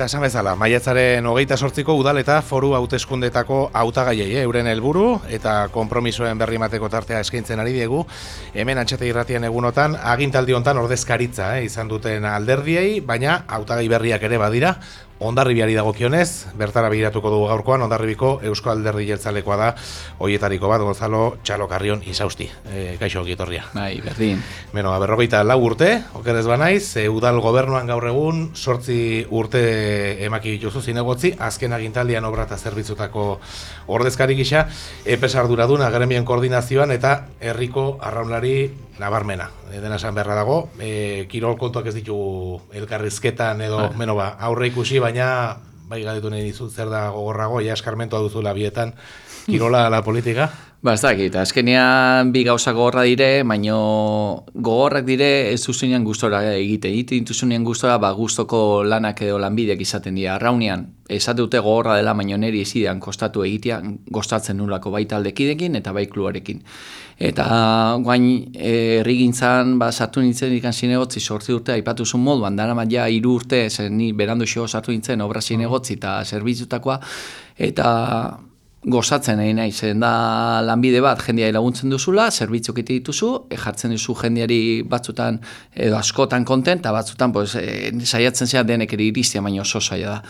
Eta esan bezala, maiatzaren hogeita sortziko udal eta foru hauteskundetako hautagaiei eh, euren helburu eta konpromisoen berri mateko tartea eskaintzen ari diegu. Hemen antxete irratien egunotan, agintaldi hontan ordezkaritza eh, izan duten alderdiei, baina hautagai berriak ere badira, Ondarribiari dagokionez, bertara begiratuko dugu gaurkoan, Ondarribiko Eusko Alderdi Jeltzalekoa da, hoietariko bat, Gonzalo Txalo Carrion izausti. E, kaixo, gitorria. Bai, berdin. Beno, berrogeita lau urte, okerez banaiz, e, udal gobernuan gaur egun, sortzi urte emaki dituzu zinegotzi, azken agintaldian obra eta zerbitzutako ordezkari gisa, epesar duraduna gremien koordinazioan eta herriko arraunlari nabarmena. E, dena esan beharra dago, e, kirol kontuak ez ditu elkarrizketan edo, ah. beno ba, aurre ikusi, baina bai galetu nahi dizut zer da gogorrago, ja eskarmentoa duzula bietan, kirola la politika. Ba, ez dakit, azkenean bi gauza gogorra dire, baino gogorrak dire ez duzunean gustora egite. Egite dituzunean gustora, ba, gustoko lanak edo lanbideak izaten dira. Arraunean, esate dute gogorra dela, baino neri izidean kostatu egitea, gostatzen nulako bai taldekidekin eta bai kluarekin. Eta guain errigintzan, ba, sartu nintzen ikan zinegotzi, sortzi urte, aipatu zuen moduan, dara ja, iru urte, zen ni berandu xo sartu nintzen, obra zinegotzi eta zerbizutakoa, eta gozatzen nahi nahi, zen da lanbide bat jendeari laguntzen duzula, zerbitzuk iti dituzu, e, jartzen duzu jendeari batzutan edo askotan konten, eta batzutan pues, e, saiatzen zea denek ere iristia, baina oso saia da.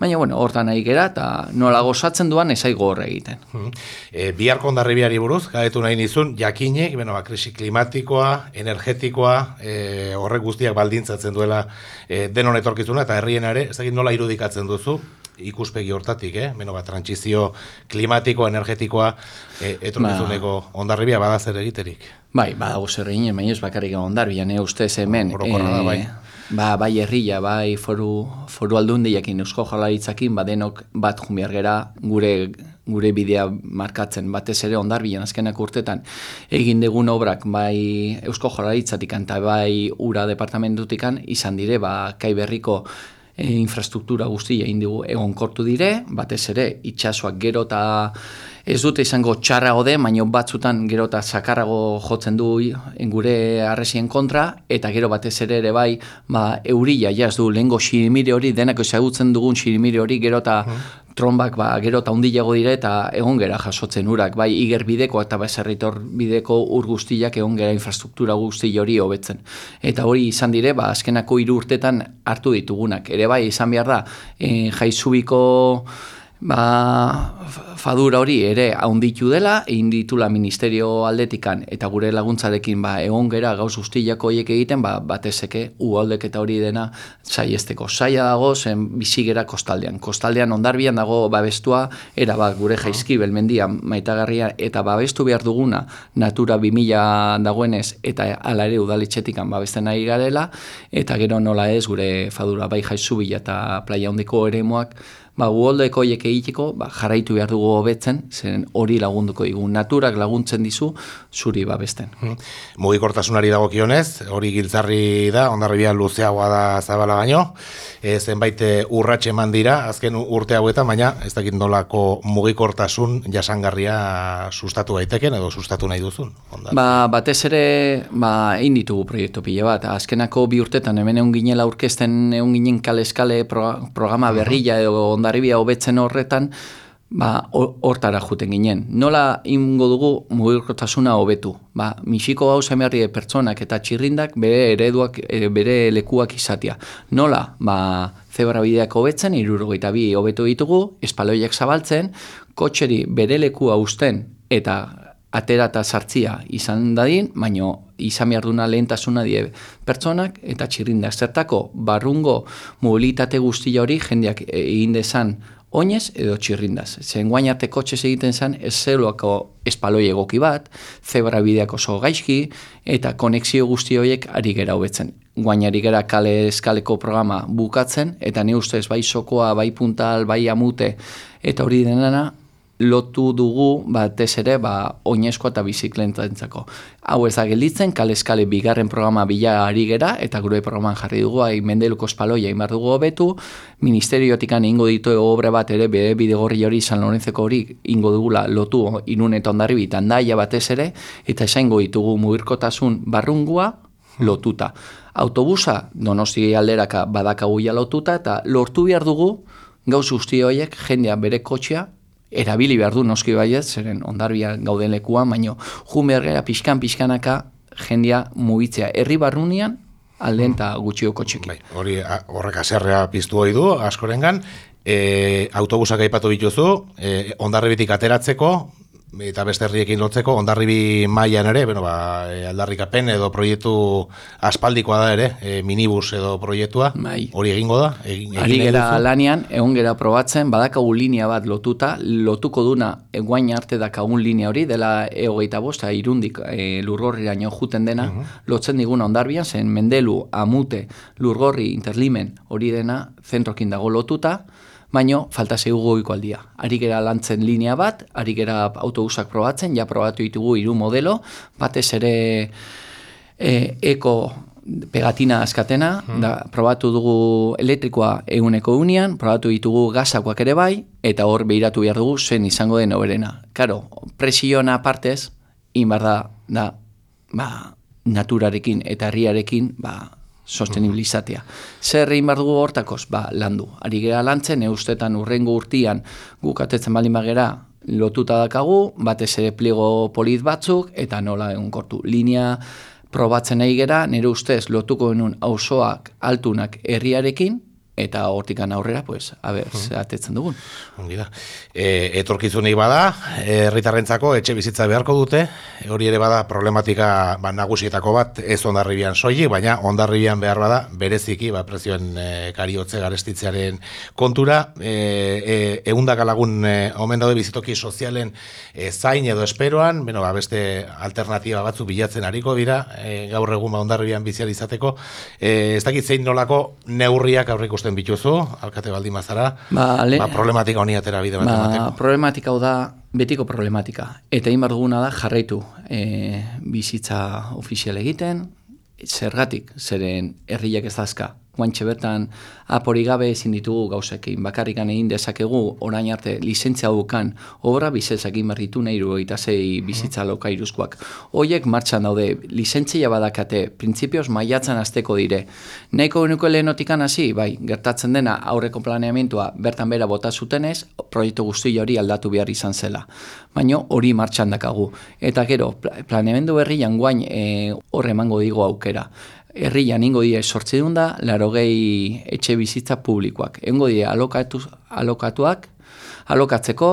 Baina, bueno, hortan nahi gera, eta nola gozatzen duan ezai gorre egiten. Hmm. E, Bihar kondarribiari buruz, gaetu nahi nizun, jakinek, beno, ba, krisi klimatikoa, energetikoa, e, horrek guztiak baldintzatzen duela e, denon etorkizuna, eta herrien ere, ez nola irudikatzen duzu, ikuspegi hortatik, eh? Beno, bat, trantzizio klimatiko, energetikoa, e, etorkizuneko ba. ondarribia bada zer egiterik. Bai, badago zer egin, baina ez bakarrik ondarribia, ne ustez hemen. E, bai. Ba, bai herria, bai foru, foru aldundiakin eusko jalaritzakin, ba denok bat jumbiar gera gure gure bidea markatzen batez ere ondarbian azkenak urtetan egin degun obrak bai eusko jolaritzatik eta bai ura departamentutikan izan dire ba kai berriko e, infrastruktura guztia indigu egon kortu dire, batez ere itxasoak gero eta ez dute izango txarra ode, baino batzutan gero eta sakarrago jotzen du gure arresien kontra, eta gero batez ere ere bai, ba, eurila jaz du, lehenko xirimiri hori, denako ezagutzen dugun xirimiri hori, gero eta trombak ba, gero eta undilago dire eta egon gera jasotzen urak, bai iger bideko eta baserritor bideko ur guztiak egon gera infrastruktura guzti hori hobetzen. Eta hori izan dire, ba, azkenako hiru urtetan hartu ditugunak. Ere bai, izan behar da, e, jaizubiko ba, fadura hori ere haunditu dela, egin ditula ministerio aldetikan eta gure laguntzarekin ba, egon gera gauz guztiako horiek egiten, ba, batezeke ualdek eta hori dena saiesteko. Saia dago zen bizigera kostaldean. Kostaldean ondarbian dago babestua, era ba, gure jaizki belmendia maitagarria eta babestu behar duguna natura 2000 dagoenez eta ala ere udalitxetikan babesten nahi garela eta gero nola ez gure fadura bai jaizubila eta playa hondiko ere ba, uoldeko hiek egiteko, ba, jarraitu behar dugu hobetzen, zen hori lagunduko digu. Naturak laguntzen dizu, zuri babesten. Hmm. Mugikortasunari dago kionez, hori giltzarri da, ondarribia luzeagoa da zabala baino, e, zenbait eh, urratxe eman dira, azken urte hauetan, baina ez dakit nolako mugikortasun jasangarria sustatu daiteken edo sustatu nahi duzun. Ba, batez ere, ba, egin ditugu proiektu pila bat, azkenako bi urtetan, hemen egun ginela aurkezten egun ginen kale-eskale programa berrila edo ondarribia hobetzen horretan, ba, hortara juten ginen. Nola ingo dugu mugirkotasuna hobetu? Ba, misiko hau zemerri pertsonak eta txirrindak bere ereduak, e, bere lekuak izatea. Nola? Ba, zebra bideak hobetzen, irurogeita bi hobetu ditugu, espaloiak zabaltzen, kotxeri bere lekua usten eta atera eta sartzia izan dadin, baino izan behar duna lehentasuna die pertsonak eta txirrindak. Zertako, barrungo mobilitate guztia hori jendeak egin dezan oinez edo txirrindaz. Zen guain arte kotxez egiten zen ez zeluako espaloi egoki bat, zebra bideak oso gaizki eta konexio guzti horiek ari gera hobetzen. Guain ari gera kale eskaleko programa bukatzen eta ne ustez bai sokoa, bai puntal, bai amute eta hori denana lotu dugu batez ere ba oinezko eta biziklentzako. Hau ez da gelditzen kaleskale bigarren programa bila ari gera eta gure programan jarri dugu ai mendeluko espaloia imar dugu hobetu ministeriotikan ingo ditu obra bat ere bide bidegorri hori San Lorenzeko hori ingo dugula lotu inun eta ondarri bitan daia batez ere eta esango ditugu mugirkotasun barrungua lotuta. Autobusa donosti alderaka badakagu ja lotuta eta lortu behar dugu gauz guzti horiek jendea bere kotxea erabili behar du noski baiet, zeren ondarbia gauden lekuan, baino jumergera pixkan pixkanaka jendea mugitzea. Herri barrunian alden eta gutxio kotxekin. Bai, hori horrek aserrea piztu hori du askorengan. E, autobusak aipatu dituzu, e, ondarribitik ateratzeko eta beste herriekin lotzeko ondarribi mailan ere, bueno, ba, e, aldarrikapen edo proiektu aspaldikoa da ere, e, minibus edo proiektua. Bai. Hori egingo da? Egin, egin Ari gera duzu? lanean, egon gera probatzen, badakagu linea bat lotuta, lotuko duna eguain arte dakagun linea hori, dela egogeita bosta, irundik e, lurgorriraino juten dena, lotzen diguna ondarbian, zen mendelu, amute, lurgorri, interlimen, hori dena zentrokin dago lotuta, baino falta zaigu goiko aldia. Ari gera lantzen linea bat, ari gera autobusak probatzen, ja probatu ditugu hiru modelo, batez ere e, eko pegatina askatena, da, probatu dugu elektrikoa eguneko unian, probatu ditugu gazakoak ere bai, eta hor behiratu behar dugu zen izango den oberena. Karo, presiona partez, inbar da, da, ba, naturarekin eta herriarekin, ba, sostenibilizatea. Zer egin behar dugu hortakoz? Ba, landu. Ari gera lantzen, eustetan urrengo urtian guk atetzen baldin bagera lotuta dakagu, batez ere pliego polit batzuk, eta nola egun kortu. Linea probatzen nahi gera, nire ustez lotuko genuen auzoak altunak herriarekin, eta hortikan aurrera, pues, a ber, ze atetzen dugun. Ongi da. E, etorkizunei bada, herritarrentzako etxe bizitza beharko dute, hori ere bada problematika ba, nagusietako bat, ez ondarribian soilik, baina ondarribian behar bada bereziki, ba, prezioen e, kariotze garestitzearen kontura, e, e, eundaka lagun e, omen daude bizitoki sozialen e, zain edo esperoan, bueno, ba, beste alternatiba batzu bilatzen ariko dira, e, gaur egun ba, ondarribian bizial izateko, e, ez dakit zein nolako neurriak aurre ikusten bituzu, alkate baldin bazara, Ba, le- ba, problematika honi atera bide bat Ba, emateko. problematika hau da betiko problematika. Eta egin duguna da jarraitu e, bizitza ofizial egiten, zergatik, zeren herriak ez dazka. Guantxe bertan apori gabe ezin ditugu gauzekin. Bakarrikan egin dezakegu orain arte lizentzia dukan obra bizezakin berritu nahi eta zei bizitza lokairuzkoak. Hoiek martxan daude, lizentzia badakate, printzipioz maiatzen azteko dire. Nahiko genuko lehenotikan hasi, bai, gertatzen dena aurreko planeamentua bertan bera bota zutenez, proiektu guzti hori aldatu behar izan zela. Baina hori martxan dakagu. Eta gero, pla- planeamendu berrian guain e, horre emango digo aukera. Herrian ingo die sortzidun da, larogei etxe bizitza publikoak. Engo die alokatu, alokatuak, alokatzeko,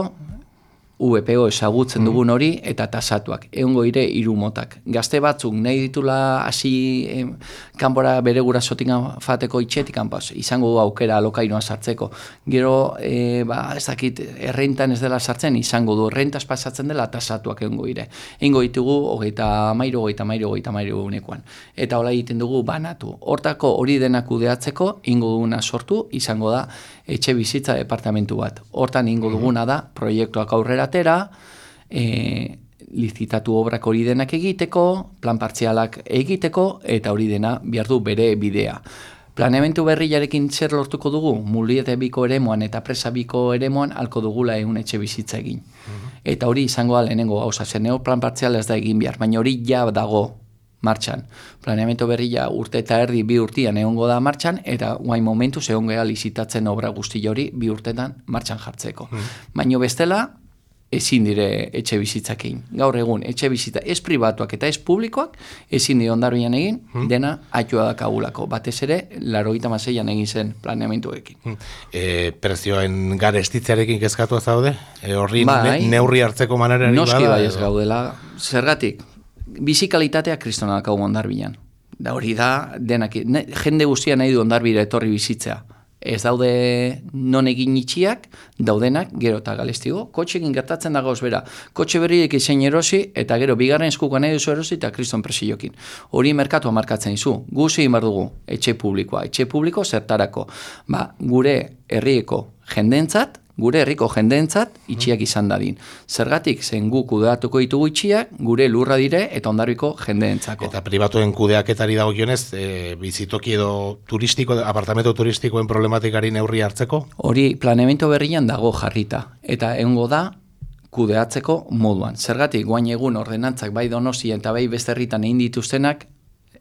VPO ezagutzen dugun hori eta tasatuak. Egongo dire hiru motak. Gazte batzuk nahi ditula hasi em, kanpora bere gurasotik fateko itxetik pas, izango du aukera alokairoa sartzeko. Gero e, ba, ez dakit errentan ez dela sartzen izango du errentas pasatzen dela tasatuak egongo dire. Eingo ditugu hogeita mairu, hogeita mairu, hogeita mairu egunekoan. Eta hola egiten dugu banatu. Hortako hori denak kudeatzeko ingo duguna sortu izango da etxe bizitza departamentu bat. Hortan ingo duguna da proiektuak aurrera atera, e, lizitatu obrak hori denak egiteko, plan partzialak egiteko, eta hori dena behar du bere bidea. Planeamentu berriarekin zer lortuko dugu, muliete biko eremuan eta presa biko eremuan alko dugula egun etxe bizitza egin. Eta hori izango lehenengo gauza, zeneo plan partziala ez da egin behar, baina hori ja dago martxan. Planeamentu berria urte eta erdi bi urtian egongo da martxan, eta guain momentu egon geha lizitatzen obra guzti hori bi urtetan martxan jartzeko. Baina bestela, ezin dire etxe bizitzakein. Gaur egun, etxe bizitza ez pribatuak eta ez publikoak, ezin dire ondarbian egin, dena atxua dakagulako. Batez ere, larogeita maseian egin zen planeamentuekin. E, prezioen garestitzearekin kezkatu zaude? E, horri Bai. ne- neurri hartzeko manera Noski bai ez gaudela. Zergatik, bizi kalitatea kristona dakau ondarbilan. Da hori da, denak, ne, jende guztia nahi du ondarbira etorri bizitzea. Ez daude non egin itxiak, daudenak, gero eta galestigo, kotxekin gertatzen da gauz bera. Kotxe berriek izan erosi, eta gero bigarren eskuko nahi duzu erosi, eta kriston presiokin. Hori merkatua markatzen izu. Guzi egin dugu, etxe publikoa. Etxe publiko zertarako. Ba, gure herrieko jendentzat, gure herriko jendentzat itxiak izan dadin. Zergatik, zen gu kudeatuko ditugu itxiak, gure lurra dire eta ondarbiko jendeentzako. Eta pribatuen kudeaketari dagokionez, e, bizitoki edo turistiko, apartamento turistikoen problematikari neurri hartzeko? Hori planeamentu berrian dago jarrita. Eta egongo da kudeatzeko moduan. Zergatik, guain egun ordenantzak bai donosien eta bai beste herritan egin dituztenak,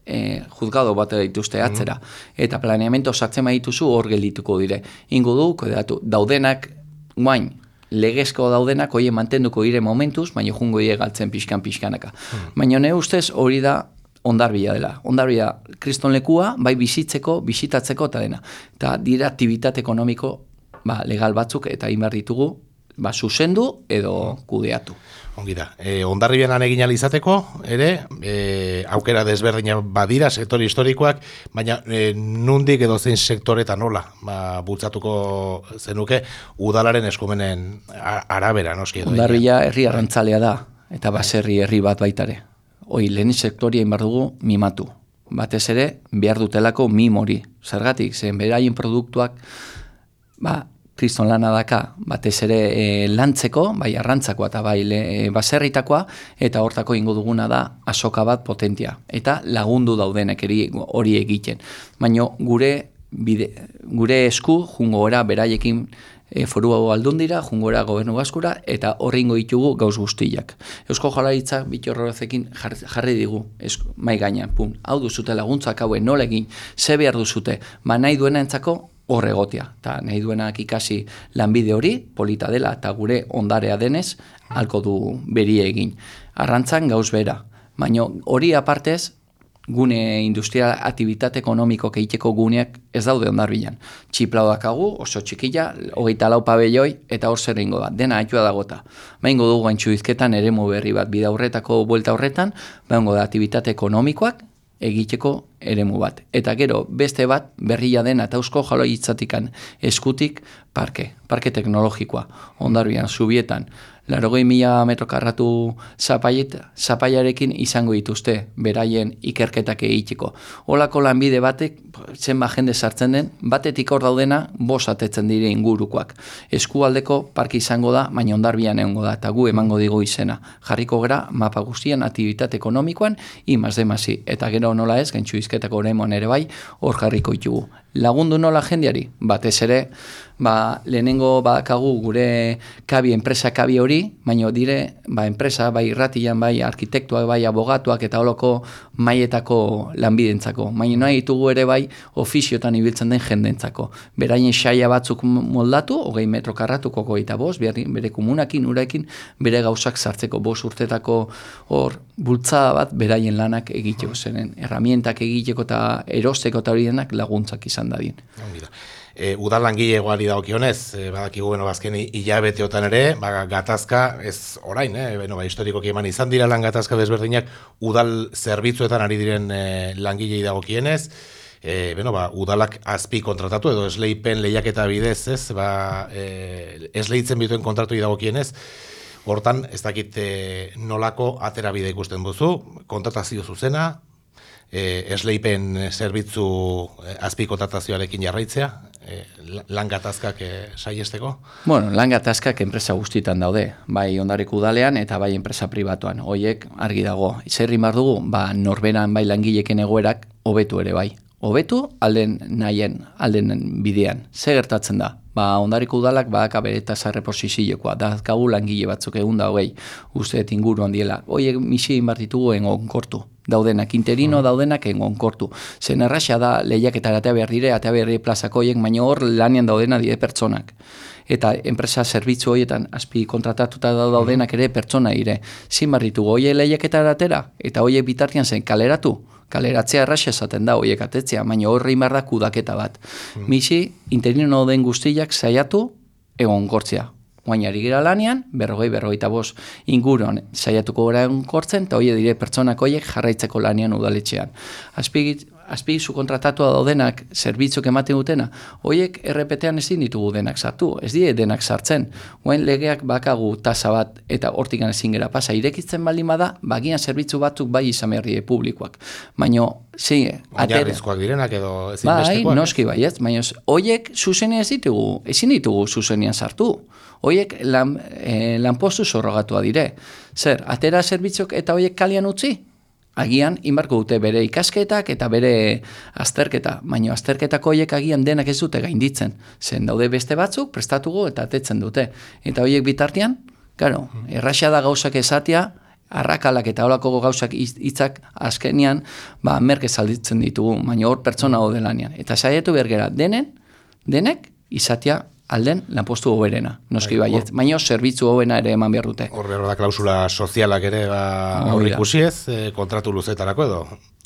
e, juzgado bat dituzte atzera. Eta planeamento sartzen dituzu hor geldituko dire. Ingo du, kodatu, daudenak, guain, legezko daudenak hoie mantenduko dire momentuz, baina jungo dire galtzen pixkan-pixkanaka. Mm. Baina ne ustez hori da ondarbia dela. Ondarbia kriston lekua, bai bizitzeko, bisitatzeko eta dena. Eta dira aktivitate ekonomiko ba, legal batzuk eta inbar ditugu ba, zuzendu edo kudeatu. Ongi da. E, ondarribian egin izateko, ere, e, aukera desberdina badira, sektor historikoak, baina e, nundik edo zein sektoretan nola, ba, bultzatuko zenuke, udalaren eskumenen arabera, noski edo. Ondarribia herri arrantzalea da, eta baserri herri bat baitare. Hoi, lehen sektoria inbar dugu mimatu. Batez ere, behar dutelako mimori. Zergatik, zen beraien produktuak, ba, kriston lana daka batez ere e, lantzeko, bai arrantzako eta bai e, baserritakoa, eta hortako ingo duguna da asoka bat potentia. Eta lagundu daudenek hori egiten. Baina gure, bide, gure esku jungo gora beraiekin e, foru hau aldun dira, jungora gobernu baskura, eta horri ingo ditugu gauz guztiak. Eusko jalaritza bitorrozekin jarri digu, esku, mai gaina, pun, hau duzute laguntzak hauen nolegin, ze behar duzute, ma nahi duena entzako, horregotia. Ta nahi duenak ikasi lanbide hori, polita dela, eta gure ondarea denez, halko du beri egin. Arrantzan gauz bera. Baina hori apartez, gune industrial aktivitate ekonomiko keiteko guneak ez daude ondarbilan. Txiplau dakagu, oso txikila, hogeita lau pabelloi, eta hor zer da. Dena aitua dagota. Baina dugu gaintxu izketan ere berri bat bida horretako buelta horretan, baina da aktivitate ekonomikoak, egiteko eremu bat. Eta gero, beste bat, berria den eta eusko jalo hitzatikan eskutik parke, parke teknologikoa, ondarbian, subietan, larogei mila metro karratu zapaiarekin izango dituzte beraien ikerketak egiteko. Olako lanbide batek, zenba jende sartzen den, batetik hor daudena, bos atetzen dire ingurukoak. Eskualdeko parki izango da, baina ondarbian egongo da, eta gu emango digo izena. Jarriko gara, mapa guztian, aktivitate ekonomikoan, imaz demasi. Eta gero nola ez, gentsu izketako ere bai, hor jarriko ditugu. Lagundu nola jendiari? Batez ere, ba, lehenengo badakagu gure kabi, enpresa kabi hori, baina dire, ba, enpresa, bai irratian, bai arkitektuak, bai abogatuak eta holoko maietako lanbidentzako. Baina nahi ditugu ere bai ofiziotan ibiltzen den jendentzako. Beraien saia batzuk moldatu, hogei metro karratuko eta bost, bere komunakin, urekin, bere gauzak sartzeko bost urtetako hor bultzada bat beraien lanak egiteko zenen. Erramientak egiteko eta erosteko eta hori denak laguntzak izan dadin. E, udal langile egoari daukionez, e, badakigu beno bazken hilabeteotan ere, ba, gatazka ez orain, eh, beno, ba, historikoki eman izan dira lan gatazka desberdinak udal zerbitzuetan ari diren e, langilei dagokienez, e, beno, ba, udalak azpi kontratatu edo esleipen lehiaketa bidez, ez, ba, e, esleitzen bituen kontratu dagokienez, Hortan, ez dakit nolako atera bide ikusten duzu, kontratazio zuzena, e, esleipen zerbitzu e, azpi kontratazioarekin jarraitzea, e, lan e, saiesteko? Bueno, lan gatazkak enpresa guztietan daude, bai ondarek udalean eta bai enpresa pribatuan. Hoiek argi dago, izerri mar dugu, ba, norberan bai langileken egoerak hobetu ere bai. Hobetu alden nahien, alden bidean. Ze gertatzen da? Ba, ondariko udalak badaka bere eta zarreposiziokoa. Da, gagu langile batzuk egun da, hogei, uste inguruan diela. Hoiek misi inbartitugu engon kortu daudenak, interino mm. daudenak engon kortu. Zen erraxa da lehiak eta atea behar dire, atea behar plazako horiek, baina hor lanian daudena dire pertsonak. Eta enpresa zerbitzu horietan azpi kontratatuta daudenak ere pertsona dire. Zin barritu, hoi lehiak eta atera, eta horiek bitartian zen kaleratu. Kaleratzea erraxa esaten da, horiek atetzea, baina horre imar da kudaketa bat. Mm. Misi, interino den guztiak saiatu egon kortzea guainari gira lanean, berrogei, berrogei eta bos inguruan saiatuko gara kortzen, eta hori dire pertsonak horiek jarraitzeko lanean udaletxean. Azpigit, azpi kontratatua daudenak zerbitzuk ematen dutena, horiek errepetean ezin ditugu denak sartu, ez die denak sartzen. Guen legeak bakagu tasa bat eta hortikan ezin gera pasa, irekitzen baldin bada, bagian zerbitzu batzuk bai izan behar publikoak. Baina, zi, atera. direnak edo ezin bai, noski bai, ez, baina horiek zuzenean ez ditugu, ezin ditugu zuzenean sartu. Hoiek lan, e, lanpostu zorrogatua dire. Zer, atera zerbitzok eta hoiek kalian utzi? Agian, inbarko dute bere ikasketak eta bere azterketa. Baina azterketako hoiek agian denak ez dute gainditzen. Zen daude beste batzuk, prestatuko eta atetzen dute. Eta hoiek bitartian, Claro, erraxa da gauzak esatia, arrakalak eta holako gauzak hitz- hitzak azkenean, ba, merke salditzen ditugu, baina hor pertsona hau lanean. Eta saiatu behar gera, denen, denek, izatea alden lanpostu hoberena, noski Bai, baiet. Baina zerbitzu hobena ere eman behar dute. Hor da klausula sozialak ere ba, Hori aurre da. ikusi ez, e, kontratu luzetarako edo.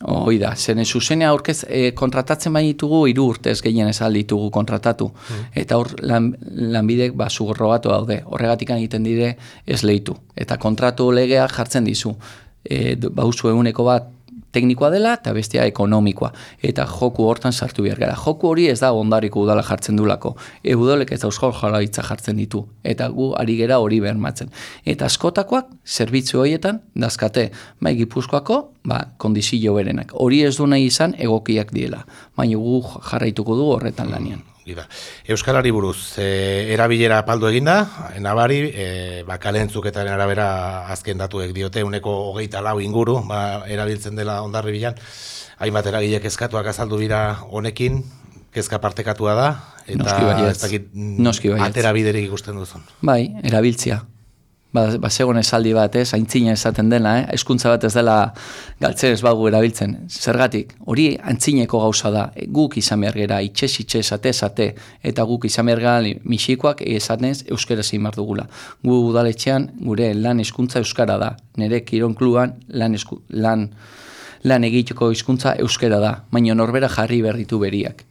Hoi da, zen zuzena aurkez e, kontratatzen bai ditugu hiru urtez gehien ez ditugu kontratatu. Eta hor lan, lanbidek ba, zugorro daude. Horregatik egiten dire ez leitu. Eta kontratu legea jartzen dizu. E, d- bauzu eguneko bat teknikoa dela eta bestea ekonomikoa. Eta joku hortan sartu behar gara. Joku hori ez da ondariko udala jartzen dulako. E, udalek ez euskal jalaitza jartzen ditu. Eta gu ari gera hori bermatzen. Eta askotakoak zerbitzu horietan dazkate bai gipuzkoako ba, kondizio berenak. Hori ez du nahi izan egokiak diela. Baina gu jarraituko du horretan lanean. Gira. Euskarari buruz, e, erabilera paldu eginda, nabari, e, ba, kalentzuketaren arabera azken datuek diote, uneko hogeita lau inguru, ba, erabiltzen dela ondarri bilan, hainbat eragilek kezkatuak azaldu bira honekin, kezka partekatua da, eta Noski baietz. ez dakit, mm, Noski baietz. atera biderik ikusten duzun. Bai, erabiltzia. Ba, ba zegoen esaldi bat, ez, aintzina esaten dena, eh? eskuntza bat ez dela galtzen ez bagu erabiltzen. Zergatik, hori antzineko gauza da, E, guk izan behar gera, itxez, itxez, esate, esate, eta guk izan behar gara misikoak esanez euskara zein behar dugula. Gu udaletxean, gure lan eskuntza euskara da. Nire kiron kluban lan, esku, lan, lan egiteko hizkuntza euskara da, baina norbera jarri behar ditu beriak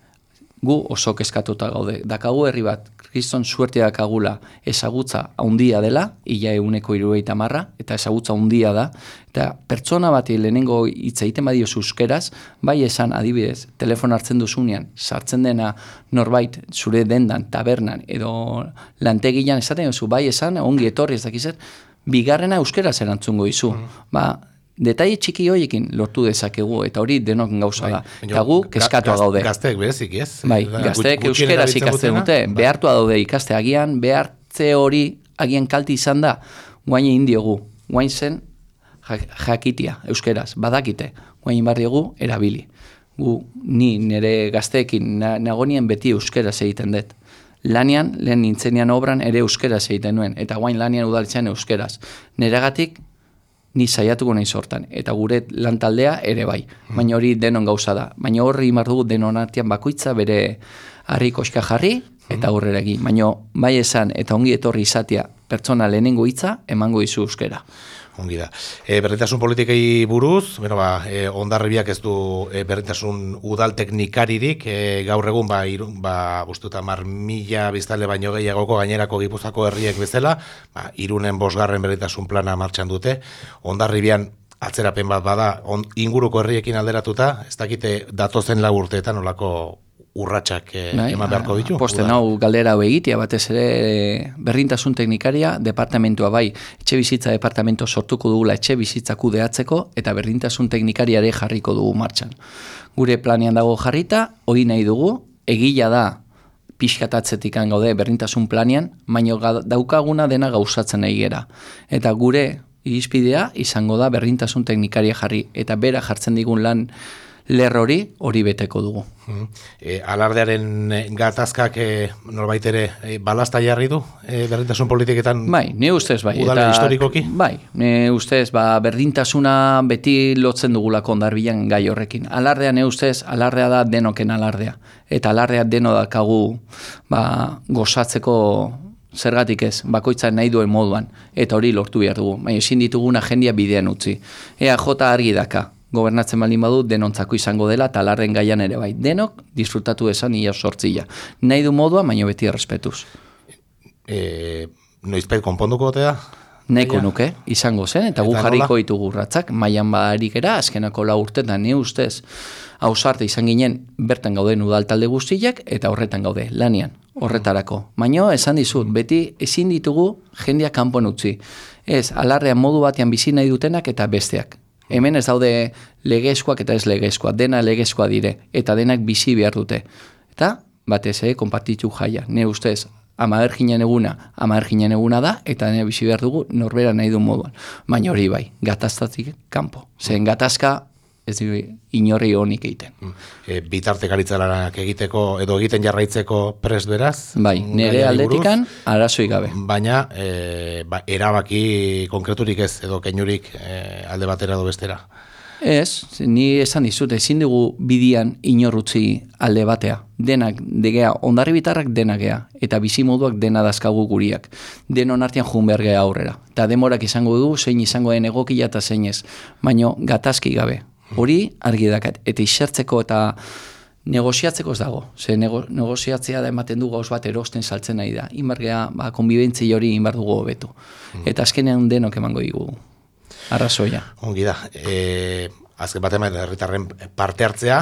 gu oso kezkatuta gaude. Dakagu herri bat, kriston suerte dakagula ezagutza handia dela, ia eguneko irugeita marra, eta ezagutza handia da, eta pertsona bati lehenengo hitz egiten badio euskeraz, bai esan adibidez, telefon hartzen duzunean, sartzen dena norbait zure dendan, tabernan, edo lantegian esaten duzu, bai esan, ongi etorri ez dakizet, bigarrena euskeraz erantzungo izu. Ba, detaile txiki horiekin lortu dezakegu, eta hori denok gauza da. Baina, Eta gu kezkatua gaz- gaude. Gazteek berezik, ez? Bai, Da, gazteek euskeraz erabiltzen ikasten dute, bai. behartua daude ikaste agian, behartze hori agian kalti izan da, guain egin diogu, guain zen ja- jakitia, euskeraz, badakite, guain behar diogu erabili. Gu, ni nire gazteekin na, nagonien beti euskeraz egiten dut. Lanean, lehen nintzenean obran ere euskeraz egiten nuen, eta guain lanean udalitzen euskeraz. Neregatik, ni saiatuko nahi sortan, eta gure lantaldea ere bai, baina hori denon gauza da. Baina horri imar dugu denon artean bakoitza bere harri koska jarri eta aurrera egin. Baina bai esan eta ongi etorri izatea pertsona lehenengo hitza emango dizu euskera. Ongi da. E, berdintasun politikei buruz, bueno, ba, e, ondarribiak ez du e, berdintasun udal teknikaririk, e, gaur egun, ba, irun, ba, ustuta mar mila biztale baino gehiagoko gainerako gipuzako herriek bezala, ba, irunen bosgarren berdintasun plana martxan dute, ondarribian atzerapen bat bada, on, inguruko herriekin alderatuta, ez dakite datozen lau urteetan olako urratsak e, Bai, eman beharko ditu. Posten udal. hau galdera hau egitea, batez ere berdintasun teknikaria departamentua bai, etxe bizitza departamento sortuko dugula etxe bizitza kudeatzeko eta berdintasun teknikariare jarriko dugu martxan. Gure planean dago jarrita, hori nahi dugu, egila da pixkatatzetik gaude berdintasun planean, baino daukaguna dena gauzatzen nahi gera. Eta gure irizpidea izango da berdintasun teknikaria jarri, eta bera jartzen digun lan lerrori hori beteko dugu. Mhm. E, alardearen e, gatazkak e, norbait ere e, balasta jarri du e, berdintasun politiketan Bai, ne ustez bai. Udala historikoki? Bai, ne ustez, ba, berdintasuna beti lotzen dugulako ondarbilan gai horrekin. Alardea ne ustez, alardea da denoken alardea. Eta alardea deno dakagu ba, gozatzeko zergatik ez, bakoitza nahi duen moduan, eta hori lortu behar dugu. Baina ezin dituguna jendia bidean utzi. Ea jota argi daka, gobernatzen baldin badu denontzako izango dela, eta alarren gaian ere bai. Denok disfrutatu esan ia sortzila. Nahi du modua, baina beti errespetuz. e, noizpait konponduko ote da? Neko nuke, izango zen, eta gu Eta jarriko nola? ditugu urratsak, mailan barik era, azkenako lau urtetan ni ustez, hausarte izan ginen bertan gauden udal talde guztiak, eta horretan gaude, lanian, horretarako. Baina, esan dizut, beti ezin ditugu jendia kanpon utzi. Ez, alarrean modu batean bizi nahi dutenak eta besteak. Hemen ez daude legezkoak eta ez legezkoak, dena legezkoa dire, eta denak bizi behar dute. Eta, batez, eh, konpartitu jaia, ne ustez, ama erginen eguna, ama erginen eguna da, eta ne bizi behar dugu norbera nahi du moduan. Baina hori bai, gataztatik kanpo. Zen gatazka ez du inorri honik egiten. E, bitartekaritzalanak egiteko edo egiten jarraitzeko prest beraz? Bai, nire aldetikan arazoi gabe. Baina e, ba, erabaki konkreturik ez edo keinurik e, alde batera edo bestera. Ez, ni esan dizut, ezin dugu bidian inorrutzi alde batea. Denak, degea, ondarri bitarrak denak gea, eta bizimoduak dena dazkagu guriak. Denon artean jun behar gea aurrera. Eta demorak izango du, zein izango den egokia eta zein ez. Baina gatazki gabe. Hori argi dakat. Eta isertzeko eta negoziatzeko ez dago. Ze nego, negoziatzea da ematen du gauz bat erosten saltzen nahi da. Inbargea, ba, konbibentzi hori inbar dugu hobetu. Eta azkenean denok emango digu arrazoia. Ongi da. E, azken bat herritarren parte hartzea,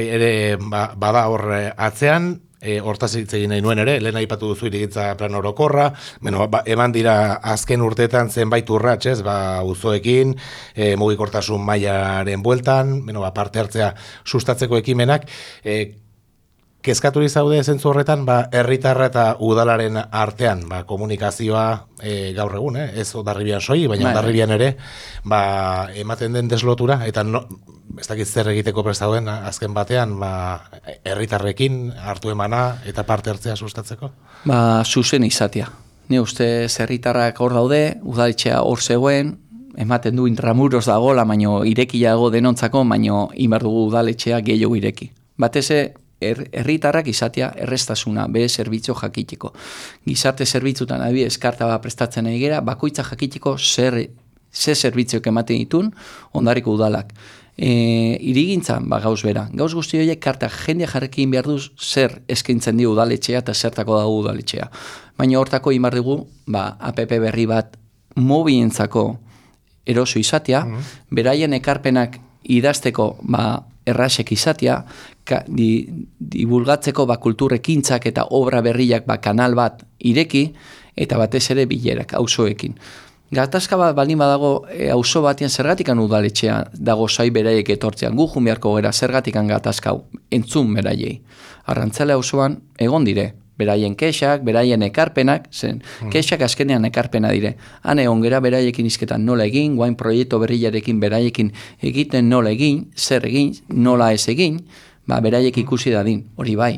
ere ba, bada hor e, atzean, e, hortaz hitz egin nahi nuen ere, lehen aipatu duzu irigitza plan orokorra, bueno, ba, eman dira azken urteetan zenbait urrats, ez, ba, uzoekin, e, mugikortasun mailaren bueltan, bueno, ba, parte hartzea sustatzeko ekimenak, e, kezkaturi zaude zentzu horretan, ba, herritarra eta udalaren artean, ba, komunikazioa e, gaur egun, eh? ez odarribian soi, baina Bai. odarribian ere, ba, ematen den deslotura, eta no, ez dakit zer egiteko prest dauden azken batean, ba, herritarrekin hartu emana eta parte hartzea sustatzeko? Ba, zuzen izatea. Ni uste zerritarrak hor daude, udaletxea hor zegoen, ematen du intramuros dagola, baino irekiago denontzako, baino inbar dugu udaletxea gehiago ireki. Batez herritarrak izatea errestasuna, be zerbitzu jakiteko. Gizarte zerbitzutan adibidez karta bat prestatzen nahi gera, bakoitza jakiteko zer, ze zerbitzuak ematen ditun ondarriko udalak. E, irigintzan, ba, gauz bera. Gauz guzti horiek karta jendea jarrekin behar duz zer eskaintzen dio udaletxea eta zertako dago udaletxea. Baina hortako imar dugu, ba, APP berri bat mobientzako eroso izatea, beraien ekarpenak idazteko ba, errasek izatea, ka, di, divulgatzeko ba, kulturrekintzak eta obra berriak ba, kanal bat ireki, eta batez ere bilerak, auzoekin. Gatazka bat baldin badago e, auzo batean zergatikan udaletxea dago zai beraiek etortzean gu jun beharko gera zergatikan gatazka hau, entzun beraiei. Arrantzale auzoan egon dire, beraien kexak, beraien ekarpenak, zen kexak azkenean ekarpena dire. Han egon gera beraiekin izketan nola egin, guain proiektu berriarekin beraiekin egiten nola egin, zer egin, nola ez egin, ba, beraiek ikusi dadin, hori bai,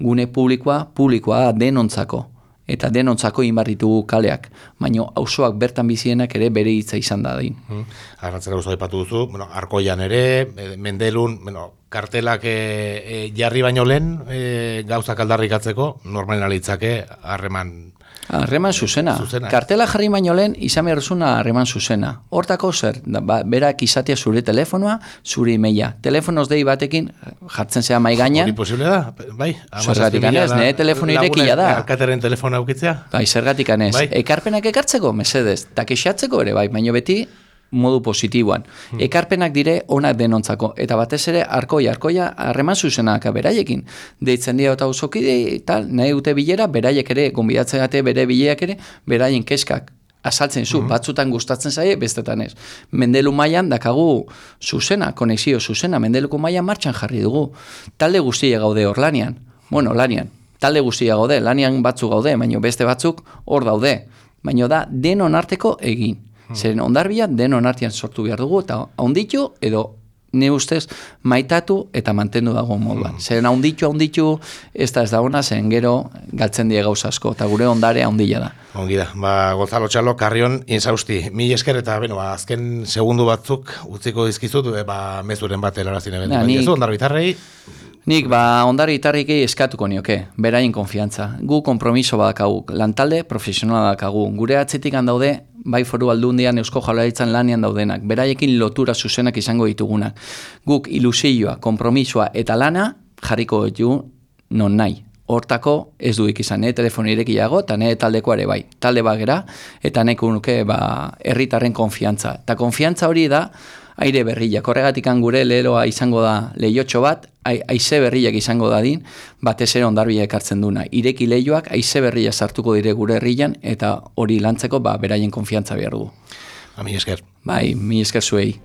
gune publikoa, publikoa denontzako, eta denontzako inbarritugu kaleak, baino auzoak bertan bizienak ere bere hitza izan dadin. Mm. Arrantzera oso aipatu duzu, bueno, arkoian ere, e, mendelun, bueno, kartelak e, e, jarri baino lehen e, gauzak aldarrikatzeko, normalen alitzake harreman Harreman zuzena. Zuzena. Kartela jarri baino lehen izan behar zuna harreman zuzena. Hortako zer, da, ba, berak izatea zure telefonoa, zure emaila. Telefonoz dei batekin jartzen zea mai gainean, Hori posible da, bai. Zergatik hamazazpi mila ez, da- nire telefono irekia da. Alkateren telefono aukitzea? bai, zergatik anez. Bai. Ekarpenak ekartzeko, mesedez, eta kexatzeko ere, bai, baino beti modu positiboan. Hmm. Ekarpenak dire onak denontzako, eta batez ere arkoia, arkoia harreman zuzenak beraiekin. Deitzen dira eta usokide, tal, nahi dute bilera, beraiek ere, gonbidatzen gate bere bileak ere, beraien keskak azaltzen zu, batzutan gustatzen zaie, bestetan ez. Mendelu mailan dakagu zuzena, konexio zuzena, mendeluko mailan martxan jarri dugu. Talde guztia gaude hor lanian. Bueno, lanian. Talde guztia gaude, lanian batzu gaude, baino beste batzuk hor daude. Baino da, denon arteko egin. Zeren ondarbia denon artean sortu behar dugu, eta onditu edo ne ustez maitatu eta mantendu dago moduan. Zeren haunditu, haunditu, ez da ez da ona, zen gero galtzen die gauza asko, eta gure ondare haundila da. Ongi da, ba, Gonzalo Txalo, karrion insausti. Mi esker eta, bueno, ba, azken segundu batzuk utziko dizkizut, e, ba, mezuren bat helarazin eben. Ja, nik- Nik... Ondarbitarrei, Nik, ba, ondari itarrikei eskatuko nioke, beraien konfiantza. Gu kompromiso badakagu, lantalde profesionala dakagu. Gure atzetik daude, bai foru aldundian eusko jaularitzan lanian daudenak, beraiekin lotura zuzenak izango ditugunak. Guk ilusioa, kompromisoa eta lana jarriko ditu non nahi. Hortako ez duik izan, ne telefono irekiago eta ne taldeko ere bai. Talde bagera eta neko nuke ba, herritarren konfiantza. Eta konfiantza hori da aire berriak. Horregatik gure leroa izango da lehiotxo bat, ai- aize berriak izango dadin, batez ere ondarbia ekartzen duna. Ireki lehioak aize berria sartuko dire gure herrian eta hori lantzeko ba, beraien konfiantza behar dugu. ba, mi esker. Bai, mi esker zuei.